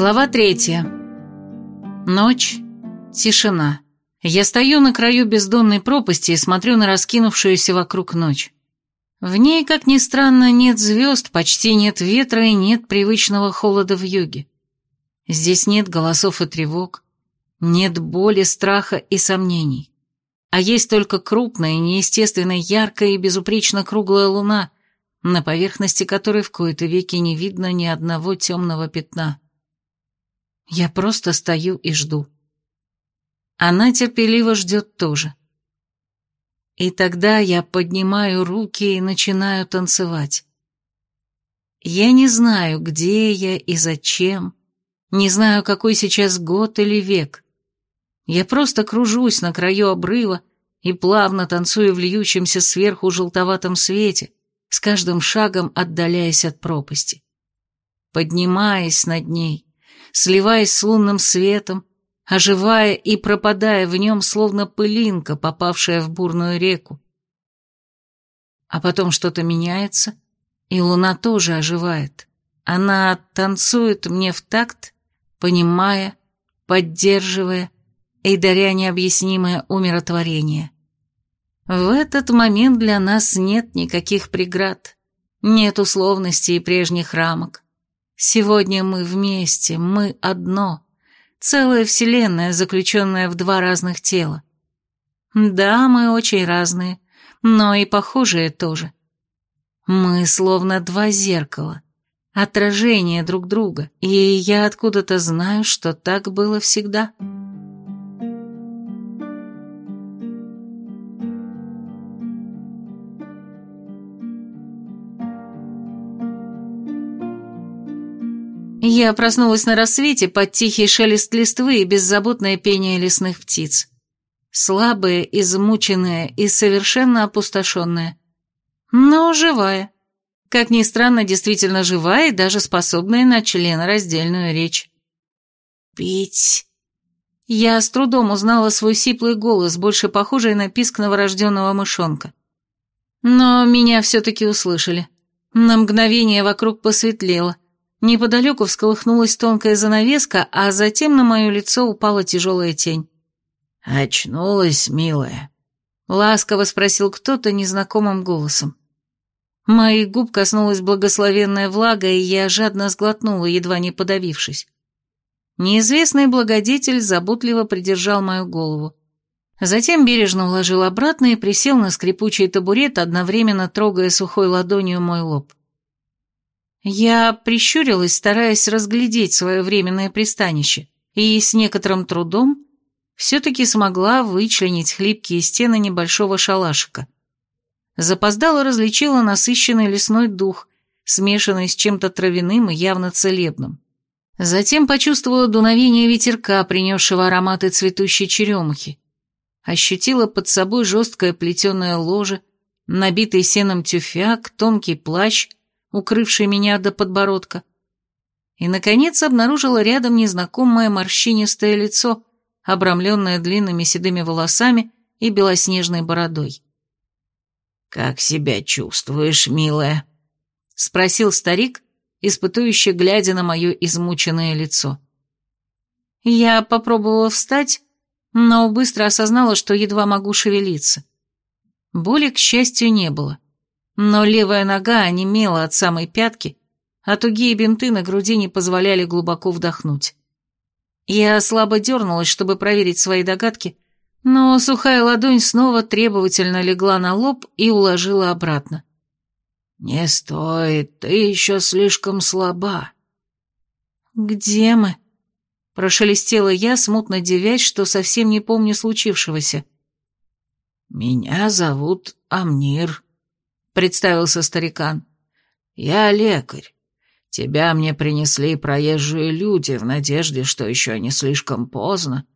Глава третья. Ночь. Тишина. Я стою на краю бездонной пропасти и смотрю на раскинувшуюся вокруг ночь. В ней, как ни странно, нет звезд, почти нет ветра и нет привычного холода в юге. Здесь нет голосов и тревог, нет боли, страха и сомнений. А есть только крупная, неестественно яркая и безупречно круглая луна, на поверхности которой в кои-то веки не видно ни одного темного пятна. Я просто стою и жду. Она терпеливо ждет тоже. И тогда я поднимаю руки и начинаю танцевать. Я не знаю, где я и зачем, не знаю, какой сейчас год или век. Я просто кружусь на краю обрыва и плавно танцую в льющемся сверху желтоватом свете, с каждым шагом отдаляясь от пропасти. Поднимаясь над ней, сливаясь с лунным светом, оживая и пропадая в нем, словно пылинка, попавшая в бурную реку. А потом что-то меняется, и луна тоже оживает. Она танцует мне в такт, понимая, поддерживая и даря необъяснимое умиротворение. В этот момент для нас нет никаких преград, нет условностей и прежних рамок. Сегодня мы вместе, мы одно, целая вселенная, заключенная в два разных тела. Да, мы очень разные, но и похожие тоже. Мы словно два зеркала, отражение друг друга, и я откуда-то знаю, что так было всегда. Я проснулась на рассвете под тихий шелест листвы и беззаботное пение лесных птиц. Слабая, измученная и совершенно опустошенная. Но живая. Как ни странно, действительно живая и даже способная на членораздельную речь. «Пить!» Я с трудом узнала свой сиплый голос, больше похожий на писк новорожденного мышонка. Но меня все-таки услышали. На мгновение вокруг посветлело. Неподалеку всколыхнулась тонкая занавеска, а затем на мое лицо упала тяжелая тень. «Очнулась, милая?» — ласково спросил кто-то незнакомым голосом. Моих губ коснулась благословенная влага, и я жадно сглотнула, едва не подавившись. Неизвестный благодетель заботливо придержал мою голову. Затем бережно уложил обратно и присел на скрипучий табурет, одновременно трогая сухой ладонью мой лоб. Я прищурилась, стараясь разглядеть свое временное пристанище, и с некоторым трудом все-таки смогла вычленить хлипкие стены небольшого шалашика. Запоздало различила насыщенный лесной дух, смешанный с чем-то травяным и явно целебным. Затем почувствовала дуновение ветерка, принесшего ароматы цветущей черемухи. Ощутила под собой жесткое плетеное ложе, набитый сеном тюфяк, тонкий плащ — укрывший меня до подбородка. И, наконец, обнаружила рядом незнакомое морщинистое лицо, обрамленное длинными седыми волосами и белоснежной бородой. «Как себя чувствуешь, милая?» — спросил старик, испытующе глядя на мое измученное лицо. Я попробовала встать, но быстро осознала, что едва могу шевелиться. Боли, к счастью, не было но левая нога онемела от самой пятки, а тугие бинты на груди не позволяли глубоко вдохнуть. Я слабо дернулась, чтобы проверить свои догадки, но сухая ладонь снова требовательно легла на лоб и уложила обратно. «Не стоит, ты еще слишком слаба». «Где мы?» — прошелестела я, смутно девясь, что совсем не помню случившегося. «Меня зовут Амнир», — представился старикан. «Я лекарь. Тебя мне принесли проезжие люди в надежде, что еще не слишком поздно,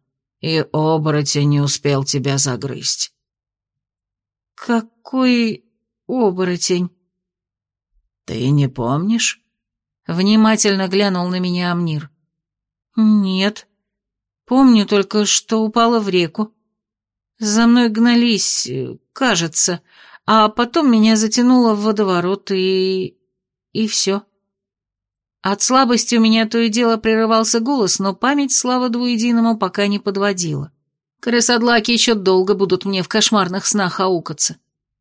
и оборотень не успел тебя загрызть». «Какой оборотень?» «Ты не помнишь?» Внимательно глянул на меня Амнир. «Нет. Помню только, что упала в реку. За мной гнались, кажется, а потом меня затянуло в водоворот и... и все. От слабости у меня то и дело прерывался голос, но память, слава двуединому, пока не подводила. Крысодлаки еще долго будут мне в кошмарных снах аукаться.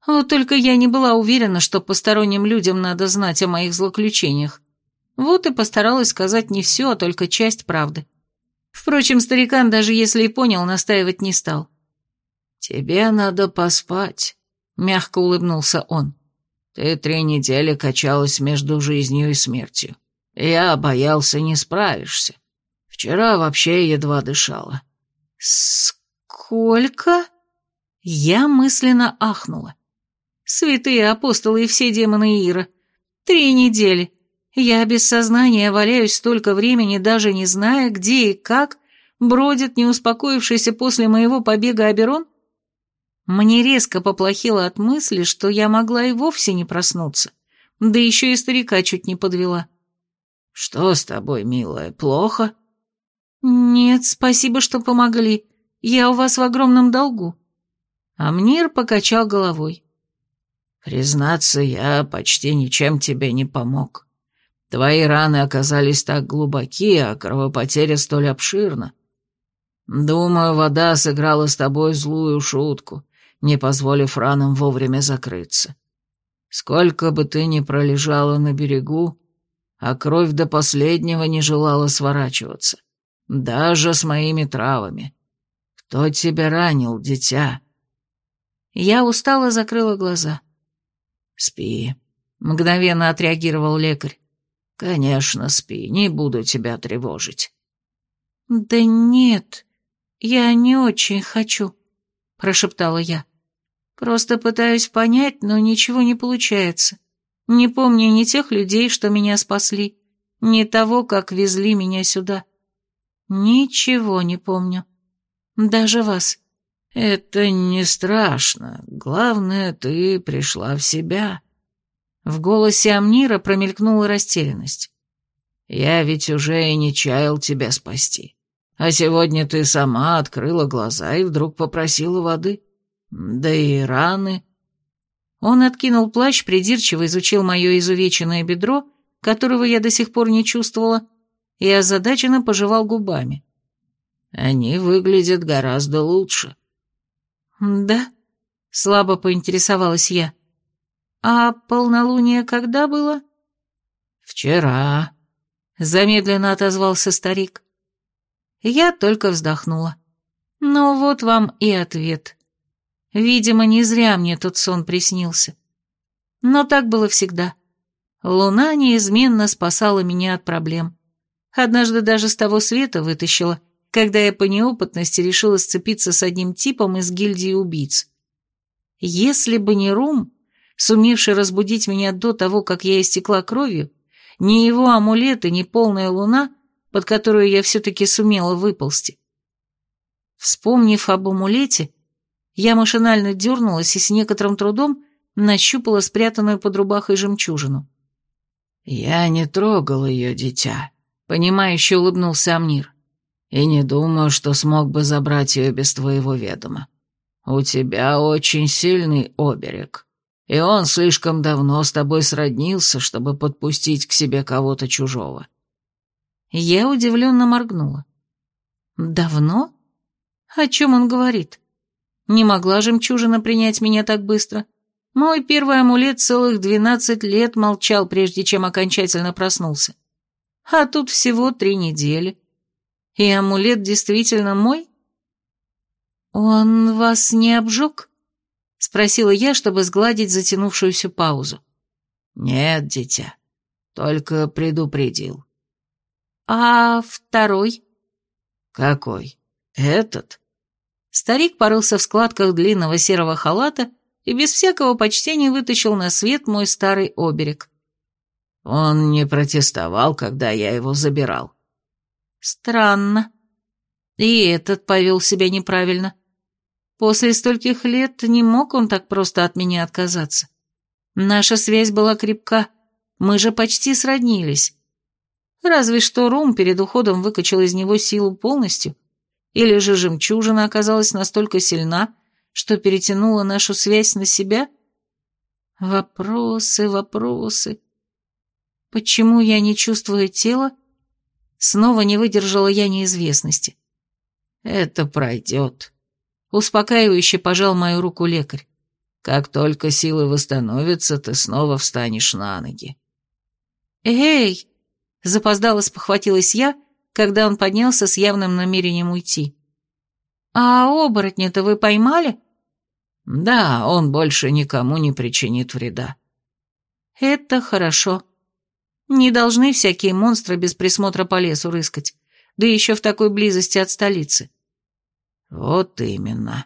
Вот только я не была уверена, что посторонним людям надо знать о моих злоключениях. Вот и постаралась сказать не все, а только часть правды. Впрочем, старикан, даже если и понял, настаивать не стал. «Тебе надо поспать», — мягко улыбнулся он. «Ты три недели качалась между жизнью и смертью. Я боялся, не справишься. Вчера вообще едва дышала». «Сколько?» Я мысленно ахнула. «Святые апостолы и все демоны Ира. Три недели. Я без сознания валяюсь столько времени, даже не зная, где и как бродит неуспокоившийся после моего побега Аберон? Мне резко поплохело от мысли, что я могла и вовсе не проснуться, да еще и старика чуть не подвела. «Что с тобой, милая, плохо?» «Нет, спасибо, что помогли. Я у вас в огромном долгу». Амнир покачал головой. «Признаться, я почти ничем тебе не помог. Твои раны оказались так глубоки, а кровопотеря столь обширна. Думаю, вода сыграла с тобой злую шутку, не позволив ранам вовремя закрыться. Сколько бы ты ни пролежала на берегу, а кровь до последнего не желала сворачиваться, даже с моими травами. Кто тебя ранил, дитя?» Я устало закрыла глаза. «Спи», — мгновенно отреагировал лекарь. «Конечно, спи, не буду тебя тревожить». «Да нет, я не очень хочу», — прошептала я. «Просто пытаюсь понять, но ничего не получается. Не помню ни тех людей, что меня спасли, ни того, как везли меня сюда. Ничего не помню. Даже вас». «Это не страшно. Главное, ты пришла в себя», в голосе Амнира промелькнула растерянность. «Я ведь уже и не чаял тебя спасти. А сегодня ты сама открыла глаза и вдруг попросила воды. Да и раны...» Он откинул плащ, придирчиво изучил мое изувеченное бедро, которого я до сих пор не чувствовала, и озадаченно пожевал губами. «Они выглядят гораздо лучше». «Да?» — слабо поинтересовалась я. «А полнолуние когда было?» «Вчера», — замедленно отозвался старик. Я только вздохнула. Ну вот вам и ответ. Видимо, не зря мне тот сон приснился. Но так было всегда. Луна неизменно спасала меня от проблем. Однажды даже с того света вытащила, когда я по неопытности решила сцепиться с одним типом из гильдии убийц. Если бы не Рум, сумевший разбудить меня до того, как я истекла кровью, ни его амулет и ни полная луна, под которую я все-таки сумела выползти. Вспомнив об амулете, я машинально дернулась и с некоторым трудом нащупала спрятанную под рубахой жемчужину. «Я не трогал ее, дитя», — понимающе улыбнулся Амнир. «И не думаю, что смог бы забрать ее без твоего ведома. У тебя очень сильный оберег и он слишком давно с тобой сроднился, чтобы подпустить к себе кого-то чужого». Я удивленно моргнула. «Давно? О чем он говорит? Не могла жемчужина принять меня так быстро. Мой первый амулет целых двенадцать лет молчал, прежде чем окончательно проснулся. А тут всего три недели. И амулет действительно мой? Он вас не обжег?» — спросила я, чтобы сгладить затянувшуюся паузу. «Нет, дитя, только предупредил». «А второй?» «Какой? Этот?» Старик порылся в складках длинного серого халата и без всякого почтения вытащил на свет мой старый оберег. Он не протестовал, когда я его забирал. Странно. И этот повел себя неправильно. После стольких лет не мог он так просто от меня отказаться. Наша связь была крепка, мы же почти сроднились. Разве что Рум перед уходом выкачал из него силу полностью, или же жемчужина оказалась настолько сильна, что перетянула нашу связь на себя? Вопросы, вопросы. Почему я не чувствую тела? Снова не выдержала я неизвестности. Это пройдет. Успокаивающе пожал мою руку лекарь. Как только силы восстановятся, ты снова встанешь на ноги. «Эй!» — запоздало спохватилась я, когда он поднялся с явным намерением уйти. «А оборотня-то вы поймали?» «Да, он больше никому не причинит вреда». «Это хорошо. Не должны всякие монстры без присмотра по лесу рыскать, да еще в такой близости от столицы». «Вот именно»,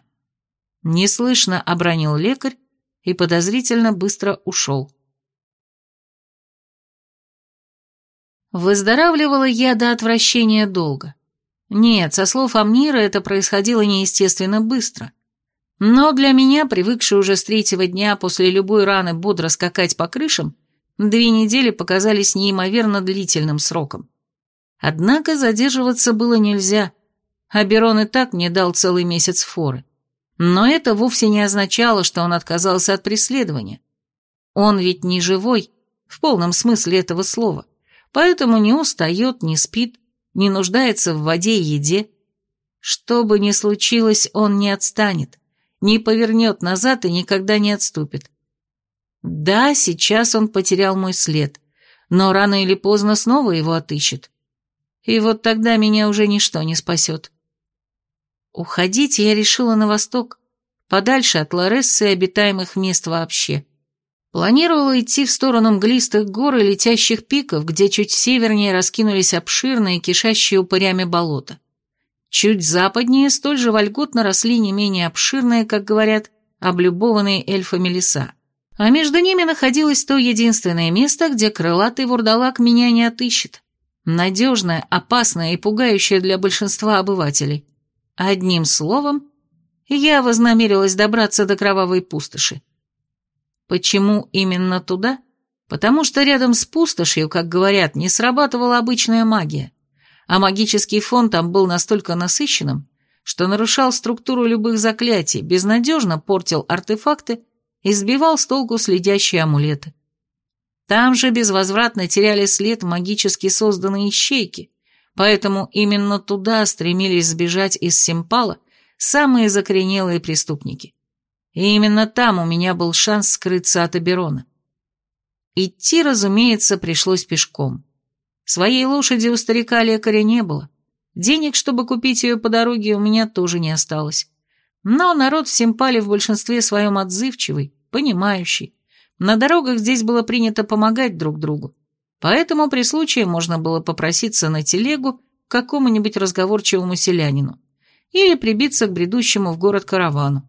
Неслышно обронил лекарь и подозрительно быстро ушел. Выздоравливала я до отвращения долго. Нет, со слов Амнира это происходило неестественно быстро. Но для меня, привыкшей уже с третьего дня после любой раны бодро скакать по крышам, две недели показались неимоверно длительным сроком. Однако задерживаться было нельзя, а Берон и так мне дал целый месяц форы. Но это вовсе не означало, что он отказался от преследования. Он ведь не живой, в полном смысле этого слова, поэтому не устает, не спит, не нуждается в воде и еде. Что бы ни случилось, он не отстанет, не повернет назад и никогда не отступит. Да, сейчас он потерял мой след, но рано или поздно снова его отыщет. И вот тогда меня уже ничто не спасет. Уходить я решила на восток, подальше от Лорессы и обитаемых мест вообще. Планировала идти в сторону мглистых гор и летящих пиков, где чуть севернее раскинулись обширные, кишащие упырями болота. Чуть западнее столь же вольготно росли не менее обширные, как говорят, облюбованные эльфами леса. А между ними находилось то единственное место, где крылатый вурдалак меня не отыщет. Надежное, опасное и пугающее для большинства обывателей. Одним словом, я вознамерилась добраться до кровавой пустоши. Почему именно туда? Потому что рядом с пустошью, как говорят, не срабатывала обычная магия, а магический фон там был настолько насыщенным, что нарушал структуру любых заклятий, безнадежно портил артефакты и сбивал с толку следящие амулеты. Там же безвозвратно теряли след магически созданные ищейки, Поэтому именно туда стремились сбежать из Симпала самые закоренелые преступники. И именно там у меня был шанс скрыться от Аберона. Идти, разумеется, пришлось пешком. Своей лошади у старика-лекаря не было. Денег, чтобы купить ее по дороге, у меня тоже не осталось. Но народ в Симпале в большинстве своем отзывчивый, понимающий. На дорогах здесь было принято помогать друг другу. Поэтому при случае можно было попроситься на телегу к какому-нибудь разговорчивому селянину или прибиться к бредущему в город каравану.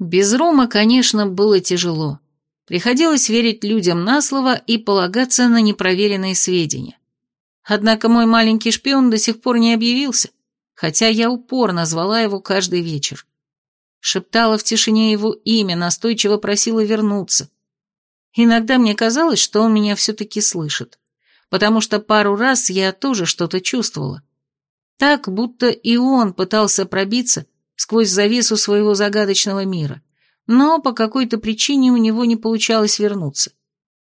Без Рома, конечно, было тяжело. Приходилось верить людям на слово и полагаться на непроверенные сведения. Однако мой маленький шпион до сих пор не объявился, хотя я упорно звала его каждый вечер. Шептала в тишине его имя, настойчиво просила вернуться. Иногда мне казалось, что он меня все-таки слышит потому что пару раз я тоже что-то чувствовала. Так, будто и он пытался пробиться сквозь завесу своего загадочного мира, но по какой-то причине у него не получалось вернуться.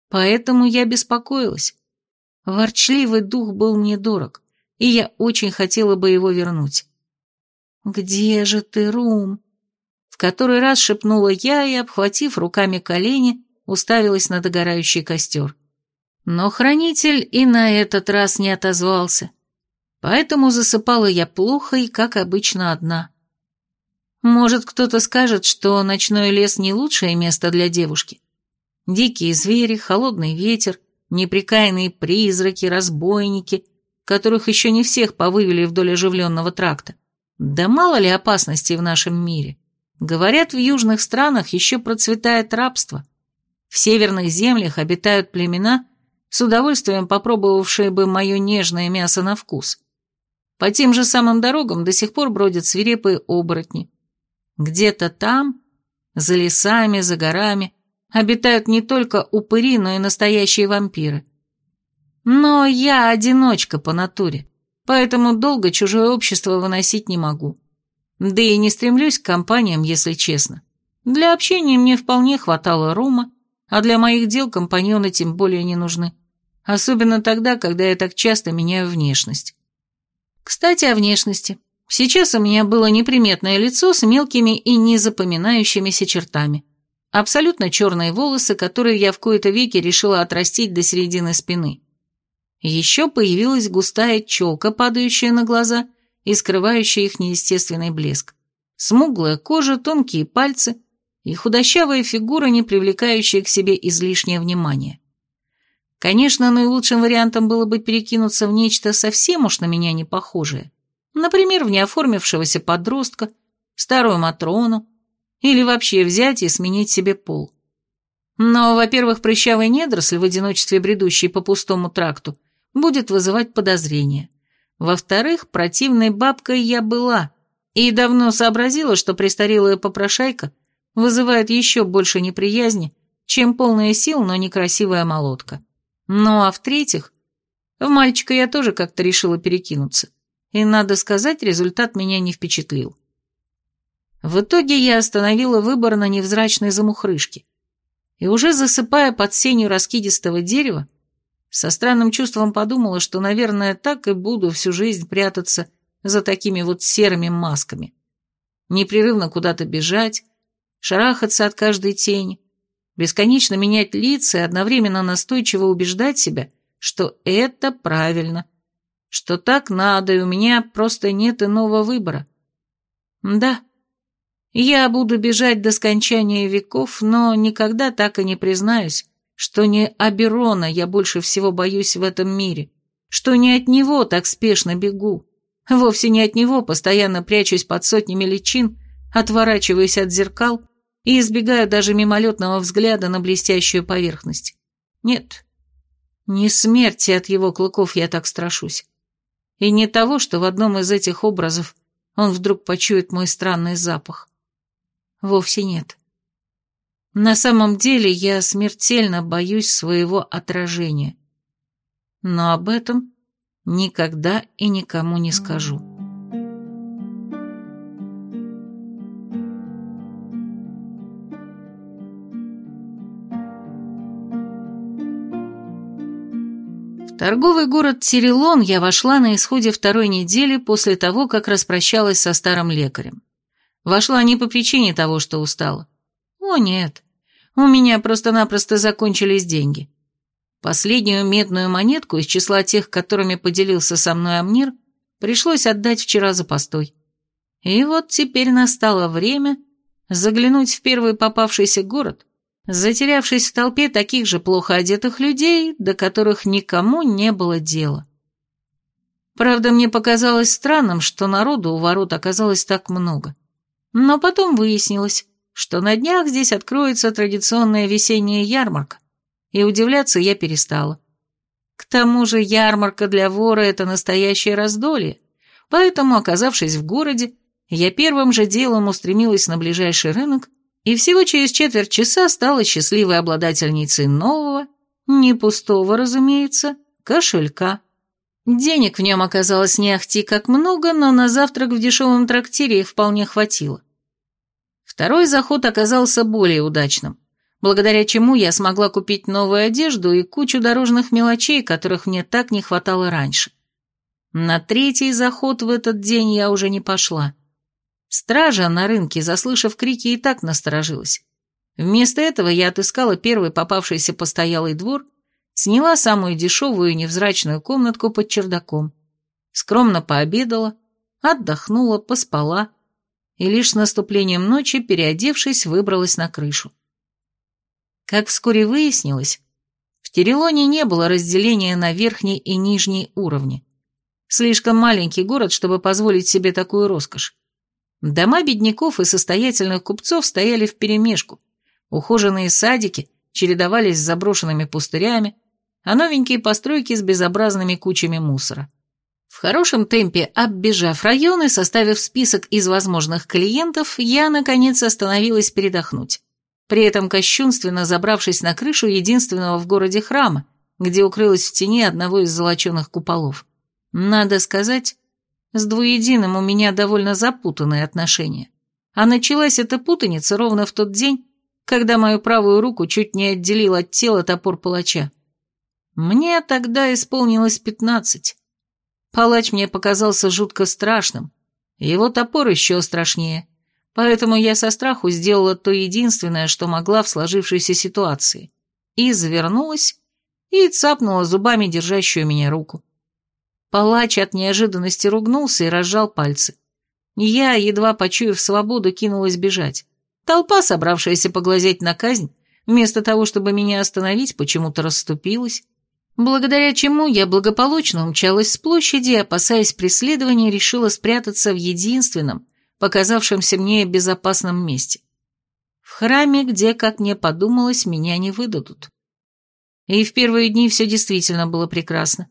Поэтому я беспокоилась. Ворчливый дух был мне дорог, и я очень хотела бы его вернуть. «Где же ты, Рум?» В который раз шепнула я и, обхватив руками колени, уставилась на догорающий костер. Но хранитель и на этот раз не отозвался. Поэтому засыпала я плохо и, как обычно, одна. Может, кто-то скажет, что ночной лес не лучшее место для девушки. Дикие звери, холодный ветер, неприкаянные призраки, разбойники, которых еще не всех повывели вдоль оживленного тракта. Да мало ли опасностей в нашем мире. Говорят, в южных странах еще процветает рабство. В северных землях обитают племена, с удовольствием попробовавшие бы мое нежное мясо на вкус. По тем же самым дорогам до сих пор бродят свирепые оборотни. Где-то там, за лесами, за горами, обитают не только упыри, но и настоящие вампиры. Но я одиночка по натуре, поэтому долго чужое общество выносить не могу. Да и не стремлюсь к компаниям, если честно. Для общения мне вполне хватало рума, а для моих дел компаньоны тем более не нужны. особенно тогда, когда я так часто меняю внешность. Кстати, о внешности. Сейчас у меня было неприметное лицо с мелкими и незапоминающимися чертами. Абсолютно черные волосы, которые я в кои-то веки решила отрастить до середины спины. Еще появилась густая челка, падающая на глаза и скрывающая их неестественный блеск. Смуглая кожа, тонкие пальцы и худощавая фигура, не привлекающая к себе излишнее внимание. Конечно, наилучшим вариантом было бы перекинуться в нечто совсем уж на меня не похожее. Например, в неоформившегося подростка, старую Матрону, или вообще взять и сменить себе пол. Но, во-первых, прыщавый недоросль, в одиночестве бредущий по пустому тракту, будет вызывать подозрения. Во-вторых, противной бабкой я была, и давно сообразила, что престарелая попрошайка вызывает еще больше неприязни, чем полная сил, но некрасивая молотка. Ну а в-третьих, в мальчика я тоже как-то решила перекинуться, и, надо сказать, результат меня не впечатлил. В итоге я остановила выбор на невзрачной замухрышке, и уже засыпая под сенью раскидистого дерева, со странным чувством подумала, что, наверное, так и буду всю жизнь прятаться за такими вот серыми масками. Непрерывно куда-то бежать, шарахаться от каждой тени, бесконечно менять лица и одновременно настойчиво убеждать себя, что это правильно, что так надо, и у меня просто нет иного выбора. Да, я буду бежать до скончания веков, но никогда так и не признаюсь, что не Аберона я больше всего боюсь в этом мире, что не от него так спешно бегу, вовсе не от него постоянно прячусь под сотнями личин, отворачиваюсь от зеркал и избегаю даже мимолетного взгляда на блестящую поверхность. Нет, не смерти от его клыков я так страшусь. И не того, что в одном из этих образов он вдруг почует мой странный запах. Вовсе нет. На самом деле я смертельно боюсь своего отражения. Но об этом никогда и никому не скажу. Торговый город Тирелон я вошла на исходе второй недели после того, как распрощалась со старым лекарем. Вошла не по причине того, что устала. О, нет. У меня просто-напросто закончились деньги. Последнюю медную монетку из числа тех, которыми поделился со мной Амнир, пришлось отдать вчера за постой. И вот теперь настало время заглянуть в первый попавшийся город затерявшись в толпе таких же плохо одетых людей, до которых никому не было дела. Правда, мне показалось странным, что народу у ворот оказалось так много. Но потом выяснилось, что на днях здесь откроется традиционная весенняя ярмарка, и удивляться я перестала. К тому же ярмарка для вора – это настоящее раздолье, поэтому, оказавшись в городе, я первым же делом устремилась на ближайший рынок и всего через четверть часа стала счастливой обладательницей нового, не пустого, разумеется, кошелька. Денег в нем оказалось не ахти как много, но на завтрак в дешевом трактире их вполне хватило. Второй заход оказался более удачным, благодаря чему я смогла купить новую одежду и кучу дорожных мелочей, которых мне так не хватало раньше. На третий заход в этот день я уже не пошла. Стража на рынке, заслышав крики, и так насторожилась. Вместо этого я отыскала первый попавшийся постоялый двор, сняла самую дешевую и невзрачную комнатку под чердаком, скромно пообедала, отдохнула, поспала и лишь с наступлением ночи, переодевшись, выбралась на крышу. Как вскоре выяснилось, в Терелоне не было разделения на верхний и нижний уровни. Слишком маленький город, чтобы позволить себе такую роскошь. Дома бедняков и состоятельных купцов стояли вперемешку, ухоженные садики чередовались с заброшенными пустырями, а новенькие постройки с безобразными кучами мусора. В хорошем темпе оббежав районы, составив список из возможных клиентов, я, наконец, остановилась передохнуть, при этом кощунственно забравшись на крышу единственного в городе храма, где укрылась в тени одного из золоченых куполов. Надо сказать, с двуединым у меня довольно запутанные отношения. А началась эта путаница ровно в тот день, когда мою правую руку чуть не отделил от тела топор палача. Мне тогда исполнилось пятнадцать. Палач мне показался жутко страшным, его топор еще страшнее, поэтому я со страху сделала то единственное, что могла в сложившейся ситуации, и завернулась, и цапнула зубами держащую меня руку. Палач от неожиданности ругнулся и разжал пальцы. Я, едва почуяв свободу, кинулась бежать. Толпа, собравшаяся поглазеть на казнь, вместо того, чтобы меня остановить, почему-то расступилась, благодаря чему я благополучно умчалась с площади опасаясь преследования, решила спрятаться в единственном, показавшемся мне безопасном месте. В храме, где, как мне подумалось, меня не выдадут. И в первые дни все действительно было прекрасно.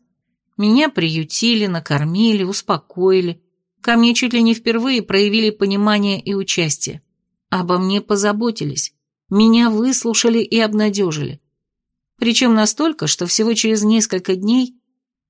Меня приютили, накормили, успокоили. Ко мне чуть ли не впервые проявили понимание и участие. Обо мне позаботились. Меня выслушали и обнадежили. Причем настолько, что всего через несколько дней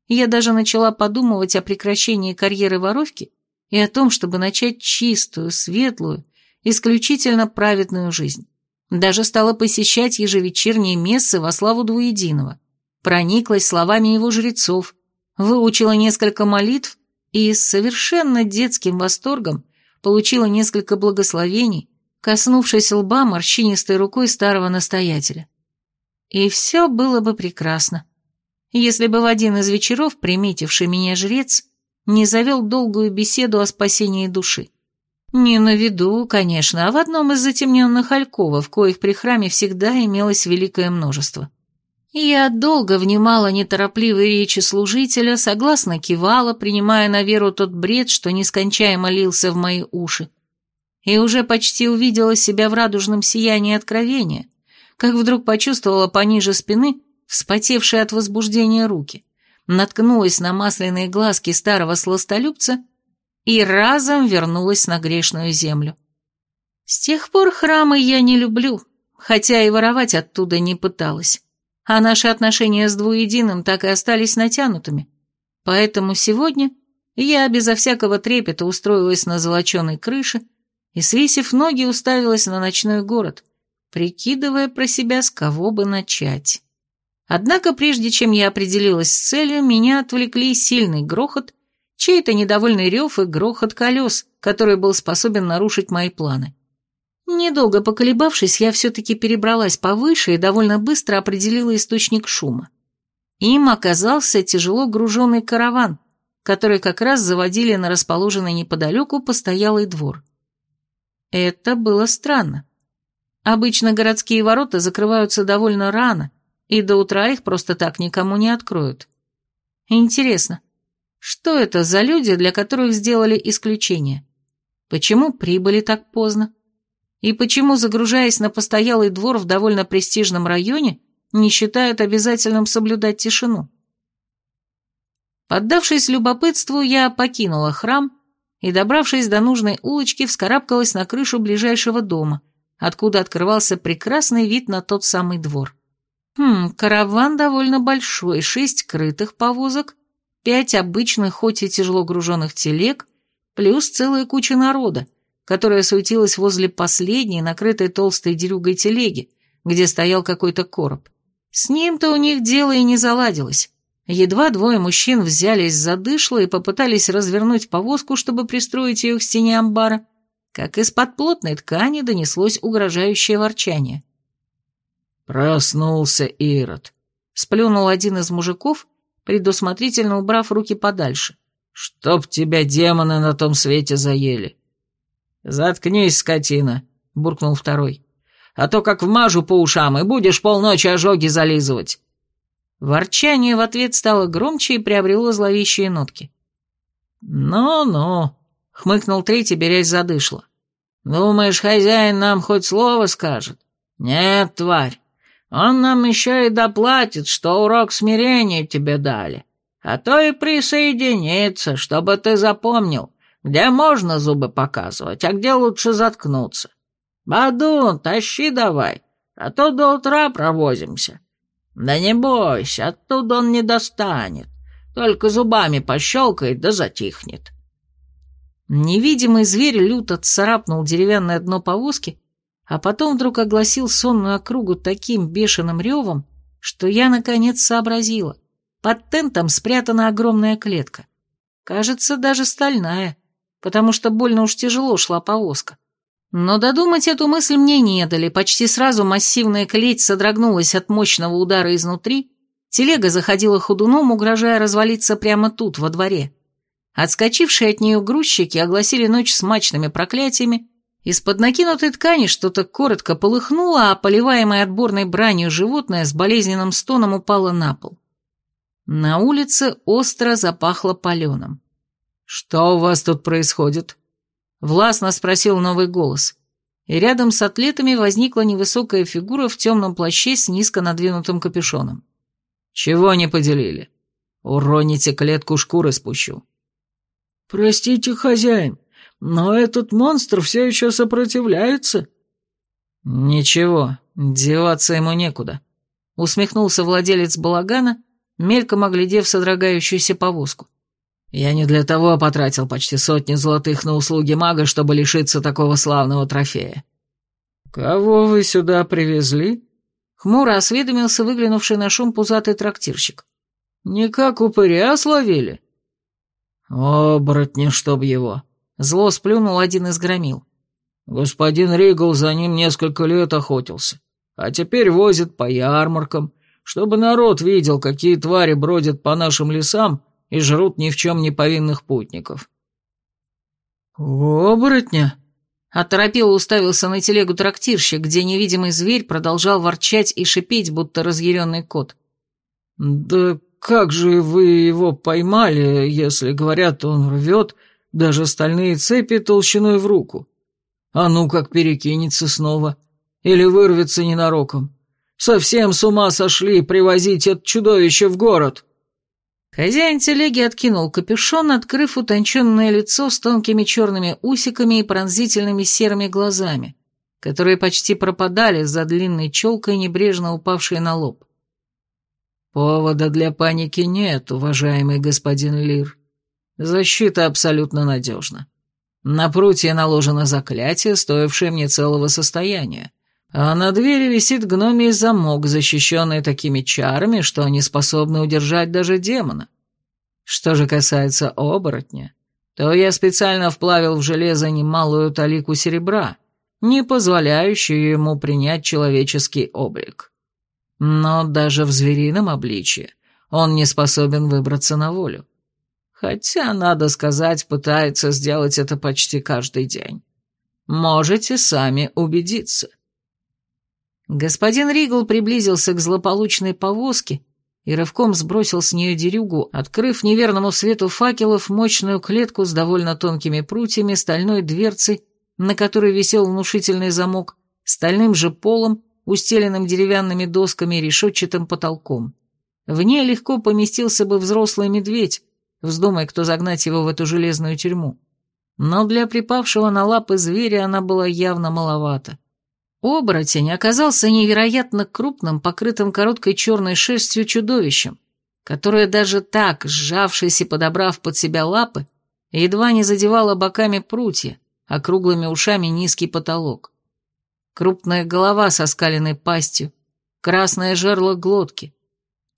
я даже начала подумывать о прекращении карьеры воровки и о том, чтобы начать чистую, светлую, исключительно праведную жизнь. Даже стала посещать ежевечерние мессы во славу двуединого, прониклась словами его жрецов, выучила несколько молитв и с совершенно детским восторгом получила несколько благословений, коснувшись лба морщинистой рукой старого настоятеля. И все было бы прекрасно, если бы в один из вечеров приметивший меня жрец не завел долгую беседу о спасении души. Не на виду, конечно, а в одном из затемненных альковов, коих при храме всегда имелось великое множество. Я долго внимала неторопливой речи служителя, согласно кивала, принимая на веру тот бред, что нескончаемо лился в мои уши. И уже почти увидела себя в радужном сиянии откровения, как вдруг почувствовала пониже спины вспотевшие от возбуждения руки, наткнулась на масляные глазки старого сластолюбца и разом вернулась на грешную землю. С тех пор храмы я не люблю, хотя и воровать оттуда не пыталась, а наши отношения с двуединым так и остались натянутыми. Поэтому сегодня я безо всякого трепета устроилась на золоченой крыше и, свесив ноги, уставилась на ночной город, прикидывая про себя, с кого бы начать. Однако, прежде чем я определилась с целью, меня отвлекли сильный грохот, чей-то недовольный рев и грохот колес, который был способен нарушить мои планы. Недолго поколебавшись, я все-таки перебралась повыше и довольно быстро определила источник шума. Им оказался тяжело груженный караван, который как раз заводили на расположенный неподалеку постоялый двор. Это было странно. Обычно городские ворота закрываются довольно рано, и до утра их просто так никому не откроют. Интересно, что это за люди, для которых сделали исключение? Почему прибыли так поздно? И почему, загружаясь на постоялый двор в довольно престижном районе, не считают обязательным соблюдать тишину? Поддавшись любопытству, я покинула храм и, добравшись до нужной улочки, вскарабкалась на крышу ближайшего дома, откуда открывался прекрасный вид на тот самый двор. Хм, караван довольно большой, шесть крытых повозок, пять обычных, хоть и тяжело груженных телег, плюс целая куча народа, которая суетилась возле последней, накрытой толстой дерюгой телеги, где стоял какой-то короб. С ним-то у них дело и не заладилось. Едва двое мужчин взялись за дышло и попытались развернуть повозку, чтобы пристроить ее к стене амбара, как из-под плотной ткани донеслось угрожающее ворчание. «Проснулся Ирод», — сплюнул один из мужиков, предусмотрительно убрав руки подальше. «Чтоб тебя демоны на том свете заели». «Заткнись, скотина», — буркнул второй. «А то как вмажу по ушам, и будешь полночи ожоги зализывать». Ворчание в ответ стало громче и приобрело зловещие нотки. «Ну-ну», — хмыкнул третий, берясь за дышло. «Думаешь, хозяин нам хоть слово скажет?» «Нет, тварь, он нам еще и доплатит, что урок смирения тебе дали, а то и присоединится, чтобы ты запомнил, где можно зубы показывать, а где лучше заткнуться. Бадун, тащи давай, а то до утра провозимся. Да не бойся, оттуда он не достанет, только зубами пощелкает да затихнет». Невидимый зверь люто царапнул деревянное дно повозки, а потом вдруг огласил сонную округу таким бешеным ревом, что я наконец сообразила. Под тентом спрятана огромная клетка. Кажется, даже стальная, потому что больно уж тяжело шла повозка. Но додумать эту мысль мне не дали, почти сразу массивная клеть содрогнулась от мощного удара изнутри, телега заходила ходуном, угрожая развалиться прямо тут, во дворе. Отскочившие от нее грузчики огласили ночь смачными проклятиями, из-под накинутой ткани что-то коротко полыхнуло, а поливаемое отборной бранью животное с болезненным стоном упало на пол. На улице остро запахло паленым. «Что у вас тут происходит?» Властно спросил новый голос. И рядом с атлетами возникла невысокая фигура в темном плаще с низко надвинутым капюшоном. «Чего не поделили? Уроните клетку, шкуры спущу». «Простите, хозяин, но этот монстр все еще сопротивляется». «Ничего, деваться ему некуда», — усмехнулся владелец балагана, мельком оглядев содрогающуюся повозку. «Я не для того потратил почти сотни золотых на услуги мага, чтобы лишиться такого славного трофея». «Кого вы сюда привезли?» — хмуро осведомился выглянувший на шум пузатый трактирщик. «Не как упыря словили?» «Оборотня, чтоб его!» Зло сплюнул один из громил. Господин Ригл за ним несколько лет охотился, а теперь возит по ярмаркам, чтобы народ видел, какие твари бродят по нашим лесам и жрут ни в чем не повинных путников. «Оборотня?» Оторопело уставился на телегу трактирщик, где невидимый зверь продолжал ворчать и шипеть, будто разъяренный кот. «Да как же вы его поймали, если, говорят, он рвет даже стальные цепи толщиной в руку. А ну как перекинется снова. Или вырвется ненароком. Совсем с ума сошли привозить это чудовище в город. Хозяин телеги откинул капюшон, открыв утонченное лицо с тонкими черными усиками и пронзительными серыми глазами, которые почти пропадали за длинной челкой, небрежно упавшей на лоб. «Повода для паники нет, уважаемый господин Лир. Защита абсолютно надежна. На прутье наложено заклятие, стоившее мне целого состояния, а на двери висит гномий замок, защищенный такими чарами, что они способны удержать даже демона. Что же касается оборотня, то я специально вплавил в железо немалую талику серебра, не позволяющую ему принять человеческий облик. Но даже в зверином обличье он не способен выбраться на волю. Хотя, надо сказать, пытается сделать это почти каждый день. Можете сами убедиться. Господин Ригл приблизился к злополучной повозке и рывком сбросил с нее дерюгу, открыв неверному свету факелов мощную клетку с довольно тонкими прутьями, стальной дверцей, на которой висел внушительный замок, стальным же полом, устеленным деревянными досками и решетчатым потолком. В ней легко поместился бы взрослый медведь, вздумай кто загнать его в эту железную тюрьму. Но для припавшего на лапы зверя она была явно маловата. Оборотень оказался невероятно крупным, покрытым короткой черной шерстью чудовищем, которое даже так, сжавшись и подобрав под себя лапы, едва не задевало боками прутья, а круглыми ушами низкий потолок. Крупная голова со скаленной пастью, красное жерло глотки,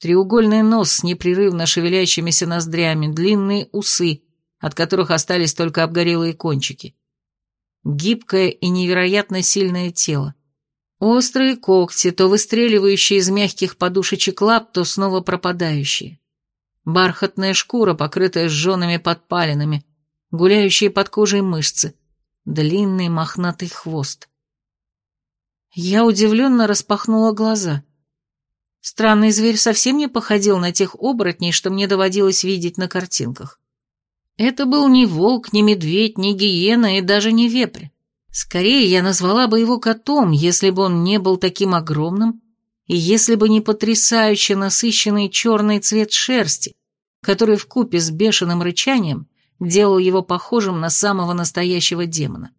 Треугольный нос с непрерывно шевелящимися ноздрями, длинные усы, от которых остались только обгорелые кончики. Гибкое и невероятно сильное тело. Острые когти, то выстреливающие из мягких подушечек лап, то снова пропадающие. Бархатная шкура, покрытая сжженными подпалинами, гуляющие под кожей мышцы, длинный мохнатый хвост. Я удивленно распахнула глаза. Странный зверь совсем не походил на тех оборотней, что мне доводилось видеть на картинках. Это был ни волк, ни медведь, ни гиена и даже не вепрь. Скорее, я назвала бы его котом, если бы он не был таким огромным, и если бы не потрясающе насыщенный черный цвет шерсти, который вкупе с бешеным рычанием делал его похожим на самого настоящего демона.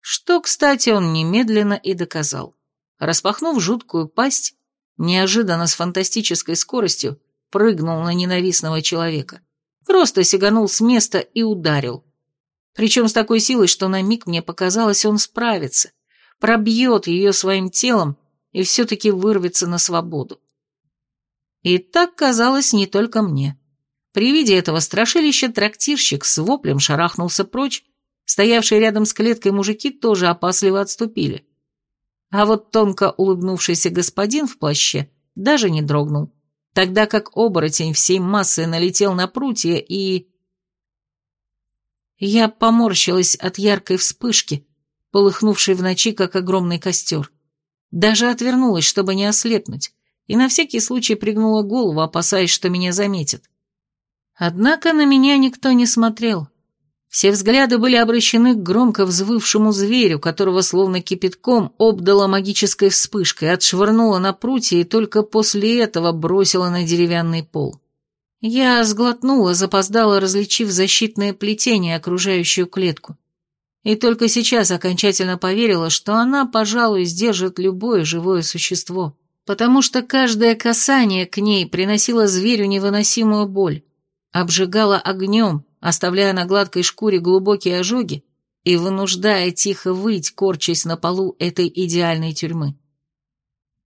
Что, кстати, он немедленно и доказал. Распахнув жуткую пасть, неожиданно с фантастической скоростью прыгнул на ненавистного человека. Просто сиганул с места и ударил. Причем с такой силой, что на миг мне показалось, он справится, пробьет ее своим телом и все-таки вырвется на свободу. И так казалось не только мне. При виде этого страшилища трактирщик с воплем шарахнулся прочь, стоявшие рядом с клеткой мужики тоже опасливо отступили. А вот тонко улыбнувшийся господин в плаще даже не дрогнул, тогда как оборотень всей массой налетел на прутья и... Я поморщилась от яркой вспышки, полыхнувшей в ночи, как огромный костер. Даже отвернулась, чтобы не ослепнуть, и на всякий случай пригнула голову, опасаясь, что меня заметят. Однако на меня никто не смотрел. Все взгляды были обращены к громко взвывшему зверю, которого словно кипятком обдала магической вспышкой, отшвырнула на прутья и только после этого бросила на деревянный пол. Я сглотнула, запоздала, различив защитное плетение, окружающую клетку. И только сейчас окончательно поверила, что она, пожалуй, сдержит любое живое существо, потому что каждое касание к ней приносило зверю невыносимую боль, обжигало огнем, оставляя на гладкой шкуре глубокие ожоги и вынуждая тихо выть, корчась на полу этой идеальной тюрьмы.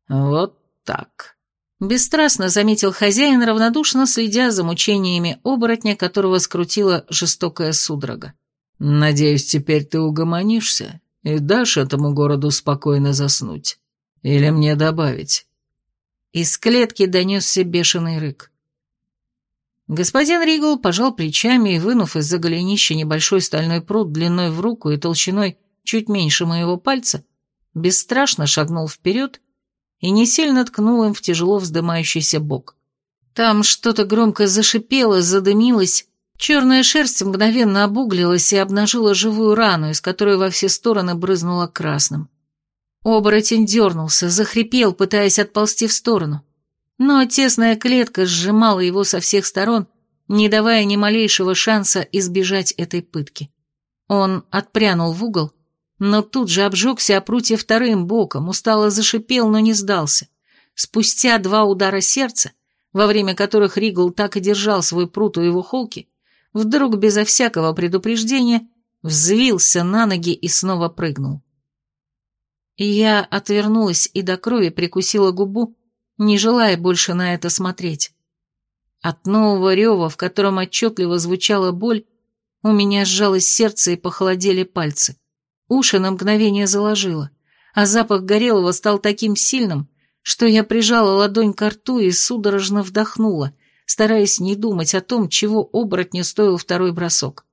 «Вот так», — бесстрастно заметил хозяин, равнодушно следя за мучениями оборотня, которого скрутила жестокая судорога. «Надеюсь, теперь ты угомонишься и дашь этому городу спокойно заснуть. Или мне добавить?» Из клетки донесся бешеный рык. Господин Ригл пожал плечами и, вынув из-за голенища небольшой стальной пруд длиной в руку и толщиной чуть меньше моего пальца, бесстрашно шагнул вперед и не сильно ткнул им в тяжело вздымающийся бок. Там что-то громко зашипело, задымилось, черная шерсть мгновенно обуглилась и обнажила живую рану, из которой во все стороны брызнула красным. Оборотень дернулся, захрипел, пытаясь отползти в сторону но тесная клетка сжимала его со всех сторон, не давая ни малейшего шанса избежать этой пытки. Он отпрянул в угол, но тут же обжегся о прутье вторым боком, устало зашипел, но не сдался. Спустя два удара сердца, во время которых Ригл так и держал свой прут у его холки, вдруг безо всякого предупреждения взвился на ноги и снова прыгнул. Я отвернулась и до крови прикусила губу, не желая больше на это смотреть. От нового рева, в котором отчетливо звучала боль, у меня сжалось сердце и похолодели пальцы. Уши на мгновение заложило, а запах горелого стал таким сильным, что я прижала ладонь к рту и судорожно вдохнула, стараясь не думать о том, чего оборотню стоил второй бросок.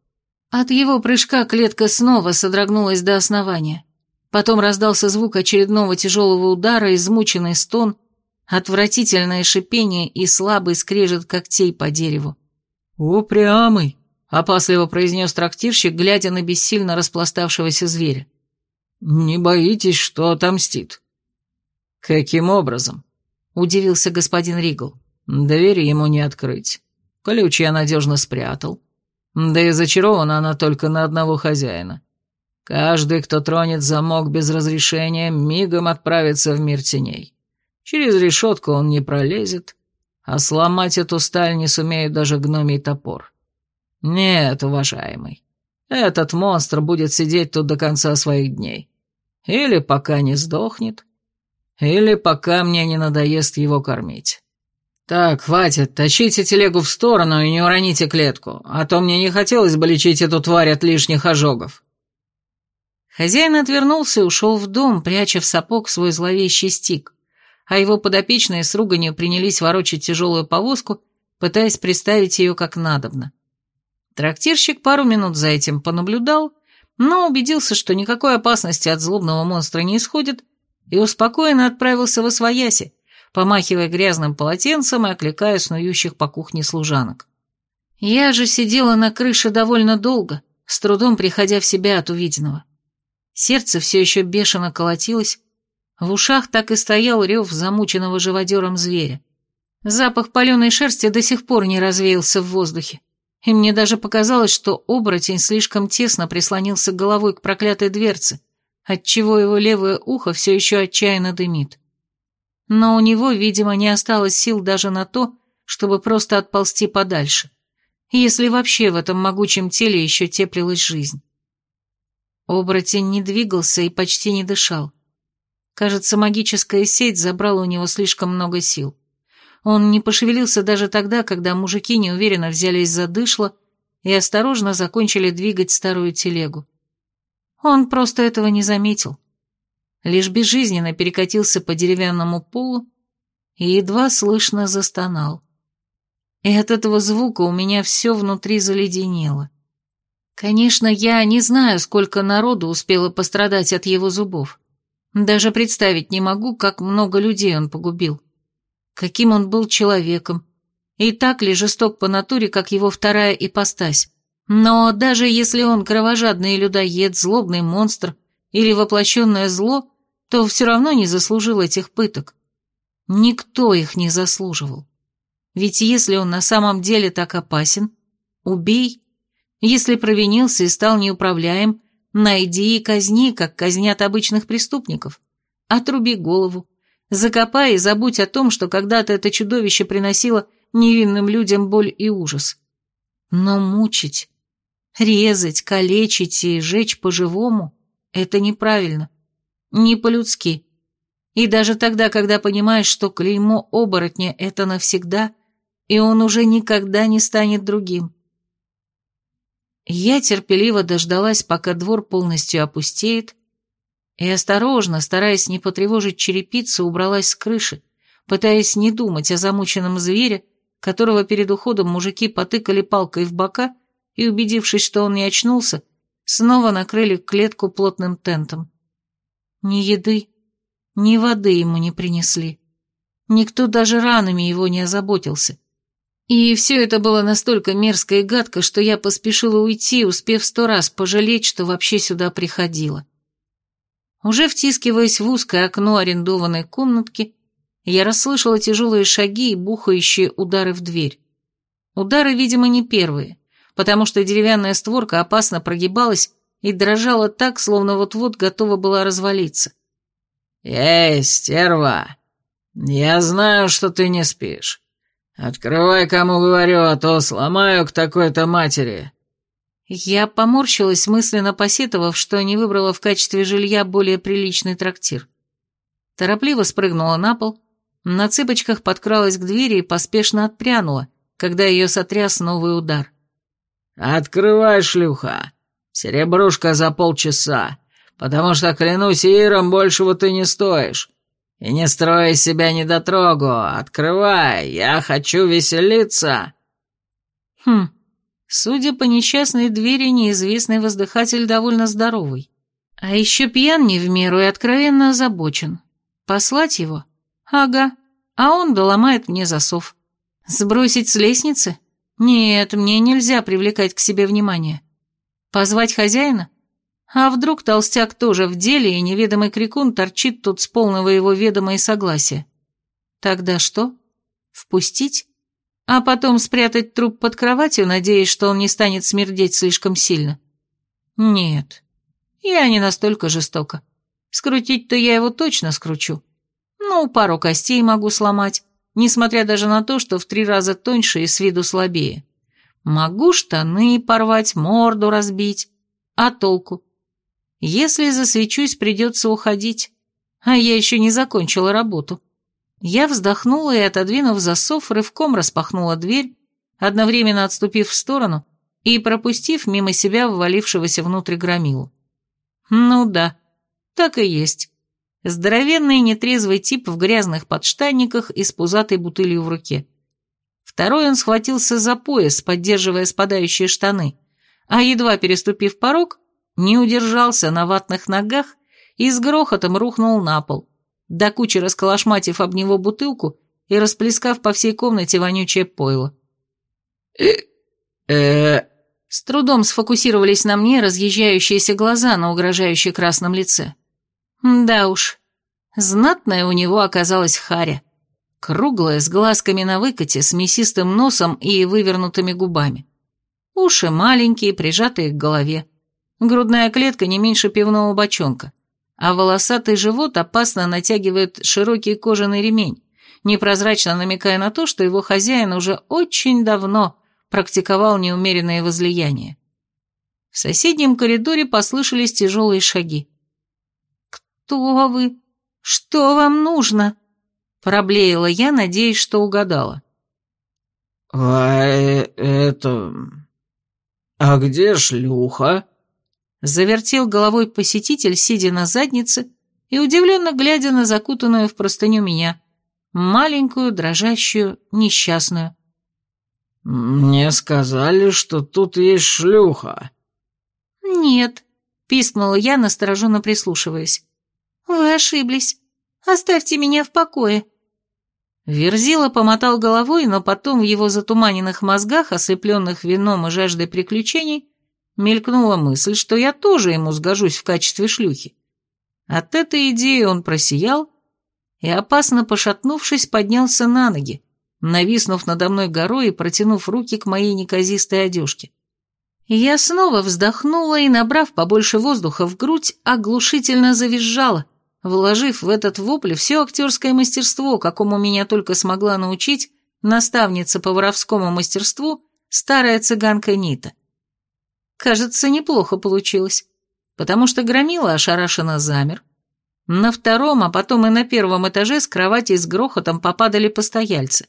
От его прыжка клетка снова содрогнулась до основания. Потом раздался звук очередного тяжелого удара, измученный стон, отвратительное шипение и слабый скрежет когтей по дереву. «Упрямый!» — опасливо произнес трактирщик, глядя на бессильно распластавшегося зверя. «Не боитесь, что отомстит?» «Каким образом?» — удивился господин Ригл. «Двери ему не открыть. Ключ я надежно спрятал. Да и зачарована она только на одного хозяина. Каждый, кто тронет замок без разрешения, мигом отправится в мир теней. Через решетку он не пролезет, а сломать эту сталь не сумеет даже гномий топор. Нет, уважаемый, этот монстр будет сидеть тут до конца своих дней. Или пока не сдохнет, или пока мне не надоест его кормить. Так, хватит, тащите телегу в сторону и не уроните клетку, а то мне не хотелось бы лечить эту тварь от лишних ожогов. Хозяин отвернулся и ушел в дом, пряча в сапог свой зловещий стик а его подопечные с руганью принялись ворочать тяжелую повозку, пытаясь приставить ее как надобно. Трактирщик пару минут за этим понаблюдал, но убедился, что никакой опасности от злобного монстра не исходит, и успокоенно отправился в освояси, помахивая грязным полотенцем и окликая снующих по кухне служанок. Я же сидела на крыше довольно долго, с трудом приходя в себя от увиденного. Сердце все еще бешено колотилось, в ушах так и стоял рев замученного живодером зверя. Запах паленой шерсти до сих пор не развеялся в воздухе, и мне даже показалось, что оборотень слишком тесно прислонился головой к проклятой дверце, отчего его левое ухо все еще отчаянно дымит. Но у него, видимо, не осталось сил даже на то, чтобы просто отползти подальше, если вообще в этом могучем теле еще теплилась жизнь. Оборотень не двигался и почти не дышал. Кажется, магическая сеть забрала у него слишком много сил. Он не пошевелился даже тогда, когда мужики неуверенно взялись за дышло и осторожно закончили двигать старую телегу. Он просто этого не заметил. Лишь безжизненно перекатился по деревянному полу и едва слышно застонал. И от этого звука у меня все внутри заледенело. Конечно, я не знаю, сколько народу успело пострадать от его зубов. Даже представить не могу, как много людей он погубил. Каким он был человеком. И так ли жесток по натуре, как его вторая ипостась. Но даже если он кровожадный людоед, злобный монстр или воплощенное зло, то все равно не заслужил этих пыток. Никто их не заслуживал. Ведь если он на самом деле так опасен, убей. Если провинился и стал неуправляем, найди и казни, как казнят обычных преступников. Отруби голову. Закопай и забудь о том, что когда-то это чудовище приносило невинным людям боль и ужас. Но мучить, резать, калечить и жечь по-живому — это неправильно. Не по-людски. И даже тогда, когда понимаешь, что клеймо оборотня — это навсегда, и он уже никогда не станет другим. Я терпеливо дождалась, пока двор полностью опустеет, и осторожно, стараясь не потревожить черепицу, убралась с крыши, пытаясь не думать о замученном звере, которого перед уходом мужики потыкали палкой в бока и, убедившись, что он не очнулся, снова накрыли клетку плотным тентом. Ни еды, ни воды ему не принесли. Никто даже ранами его не озаботился. И все это было настолько мерзко и гадко, что я поспешила уйти, успев сто раз пожалеть, что вообще сюда приходила. Уже втискиваясь в узкое окно арендованной комнатки, я расслышала тяжелые шаги и бухающие удары в дверь. Удары, видимо, не первые, потому что деревянная створка опасно прогибалась и дрожала так, словно вот-вот готова была развалиться. «Эй, стерва! Я знаю, что ты не спишь. «Открывай, кому говорю, а то сломаю к такой-то матери». Я поморщилась, мысленно посетовав, что не выбрала в качестве жилья более приличный трактир. Торопливо спрыгнула на пол, на цыпочках подкралась к двери и поспешно отпрянула, когда ее сотряс новый удар. «Открывай, шлюха! Серебрушка за полчаса, потому что, клянусь Иром, большего ты не стоишь. И не строй из себя недотрогу, открывай, я хочу веселиться. Хм, судя по несчастной двери, неизвестный воздыхатель довольно здоровый. А еще пьян не в меру и откровенно озабочен. Послать его? Ага, а он доломает мне засов. Сбросить с лестницы? Нет, мне нельзя привлекать к себе внимание. Позвать хозяина? А вдруг толстяк тоже в деле, и неведомый крикун торчит тут с полного его ведома и согласия? Тогда что? Впустить? А потом спрятать труп под кроватью, надеясь, что он не станет смердеть слишком сильно? Нет, я не настолько жестока. Скрутить-то я его точно скручу. Ну, пару костей могу сломать, несмотря даже на то, что в три раза тоньше и с виду слабее. Могу штаны порвать, морду разбить. А толку? Если засвечусь, придется уходить. А я еще не закончила работу. Я вздохнула и, отодвинув засов, рывком распахнула дверь, одновременно отступив в сторону и пропустив мимо себя ввалившегося внутрь громилу. Ну да, так и есть. Здоровенный нетрезвый тип в грязных подштанниках и с пузатой бутылью в руке. Второй он схватился за пояс, поддерживая спадающие штаны, а едва переступив порог, не удержался на ватных ногах и с грохотом рухнул на пол, до кучи расколошматив об него бутылку и расплескав по всей комнате вонючее пойло. э С трудом сфокусировались на мне разъезжающиеся глаза на угрожающей красном лице. Да уж, знатная у него оказалась харя. Круглая, с глазками на выкате, с мясистым носом и вывернутыми губами. Уши маленькие, прижатые к голове. Грудная клетка не меньше пивного бочонка, а волосатый живот опасно натягивает широкий кожаный ремень, непрозрачно намекая на то, что его хозяин уже очень давно практиковал неумеренные возлияния. В соседнем коридоре послышались тяжелые шаги. «Кто вы? Что вам нужно?» Проблеяла я, надеясь, что угадала. «А э, это... А где шлюха?» Завертел головой посетитель, сидя на заднице и удивленно глядя на закутанную в простыню меня, маленькую, дрожащую, несчастную. «Мне сказали, что тут есть шлюха». «Нет», — пискнула я, настороженно прислушиваясь. «Вы ошиблись. Оставьте меня в покое». Верзила помотал головой, но потом в его затуманенных мозгах, ослепленных вином и жаждой приключений, мелькнула мысль, что я тоже ему сгожусь в качестве шлюхи. От этой идеи он просиял и, опасно пошатнувшись, поднялся на ноги, нависнув надо мной горой и протянув руки к моей неказистой одежке. Я снова вздохнула и, набрав побольше воздуха в грудь, оглушительно завизжала, вложив в этот вопль все актерское мастерство, какому меня только смогла научить наставница по воровскому мастерству, старая цыганка Нита. Кажется, неплохо получилось, потому что громила ошарашенно замер. На втором, а потом и на первом этаже с кровати с грохотом попадали постояльцы.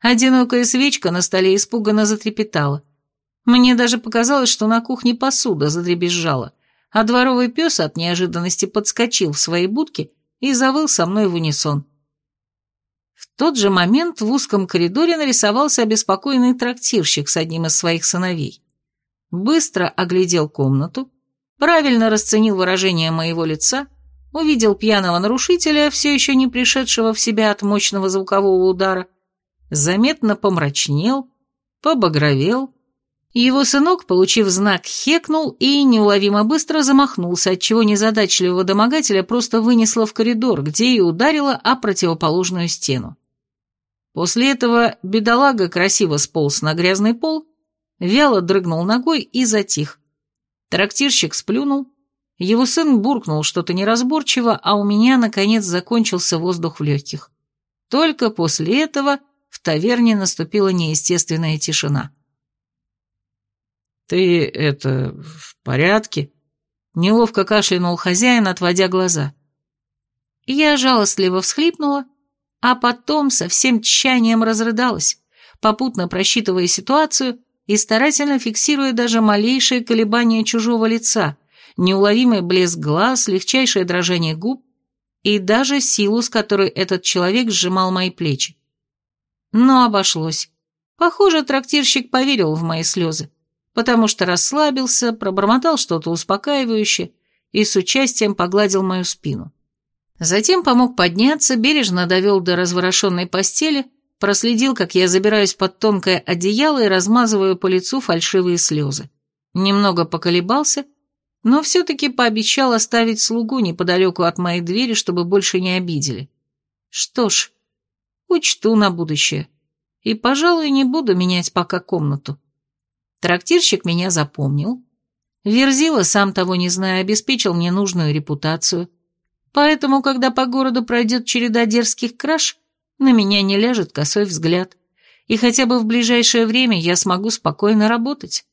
Одинокая свечка на столе испуганно затрепетала. Мне даже показалось, что на кухне посуда задребезжала, а дворовый пес от неожиданности подскочил в своей будке и завыл со мной в унисон. В тот же момент в узком коридоре нарисовался обеспокоенный трактирщик с одним из своих сыновей. Быстро оглядел комнату, правильно расценил выражение моего лица, увидел пьяного нарушителя, все еще не пришедшего в себя от мощного звукового удара, заметно помрачнел, побагровел, его сынок, получив знак, хекнул и неуловимо быстро замахнулся, отчего незадачливого домогателя просто вынесло в коридор, где и ударило о противоположную стену. После этого бедолага красиво сполз на грязный пол, вяло дрыгнул ногой и затих. Трактирщик сплюнул, его сын буркнул что-то неразборчиво, а у меня, наконец, закончился воздух в легких. Только после этого в таверне наступила неестественная тишина. «Ты это... в порядке?» Неловко кашлянул хозяин, отводя глаза. Я жалостливо всхлипнула, а потом со всем тщанием разрыдалась, попутно просчитывая ситуацию и старательно фиксируя даже малейшие колебания чужого лица, неуловимый блеск глаз, легчайшее дрожание губ и даже силу, с которой этот человек сжимал мои плечи. Но обошлось. Похоже, трактирщик поверил в мои слезы потому что расслабился, пробормотал что-то успокаивающее и с участием погладил мою спину. Затем помог подняться, бережно довел до разворошенной постели, проследил, как я забираюсь под тонкое одеяло и размазываю по лицу фальшивые слезы. Немного поколебался, но все-таки пообещал оставить слугу неподалеку от моей двери, чтобы больше не обидели. Что ж, учту на будущее. И, пожалуй, не буду менять пока комнату. Трактирщик меня запомнил. Верзила, сам того не зная, обеспечил мне нужную репутацию. Поэтому, когда по городу пройдет череда дерзких краж, на меня не ляжет косой взгляд. И хотя бы в ближайшее время я смогу спокойно работать.